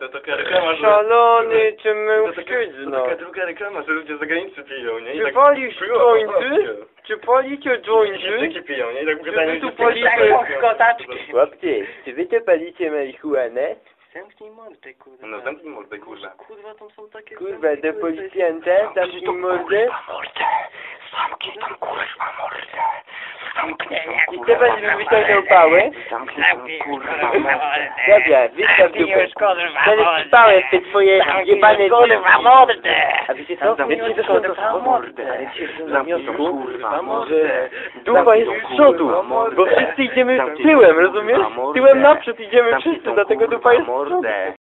To taka reklama, że... Szalony, czy To taka, to taka druga reklama, że ludzie z zagranicy piją, nie? I Czy tak walisz piją, jointy? Czy palicie jointy? Piją, nie? I tak Czy gadają, wy tu że- palicie kotaczki? Chłopcy, czy wy to palicie marihuanę? Zamknij mordę, kurwa. No zamknij mordę, kurwa. Kurwa, tam są takie... Kurwa, do policjanta, tam i mordę? mordę! Zamknij tą kurwa mordę! Zamknij I kto będzie wyciągnął pałę? Zamknij kurwa mordę! Dobra, wystaw Zamknij dupę. już kurwa mordę! pałę w te twoje Zamknij jebane kurwa mordę! A wiecie co? Zamknij Wiecie co? kurwa mordę! Zamknij już kurwa mordę! że dupa jest z przodu, bo wszyscy idziemy Zamknij tyłem, rozumiesz? Tyłem naprzód idziemy Zamknij wszyscy, dlatego dupa jest z przodu.